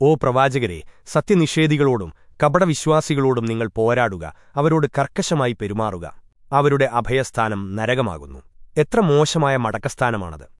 ഓ പ്രവാചകരെ സത്യനിഷേധികളോടും കപടവിശ്വാസികളോടും നിങ്ങൾ പോരാടുക അവരോട് കർക്കശമായി പെരുമാറുക. അവരുടെ അഭയസ്ഥാനം നരകമാകുന്നു. എത്ര മോശമായ മടക്കസ്ഥാനമാണത്.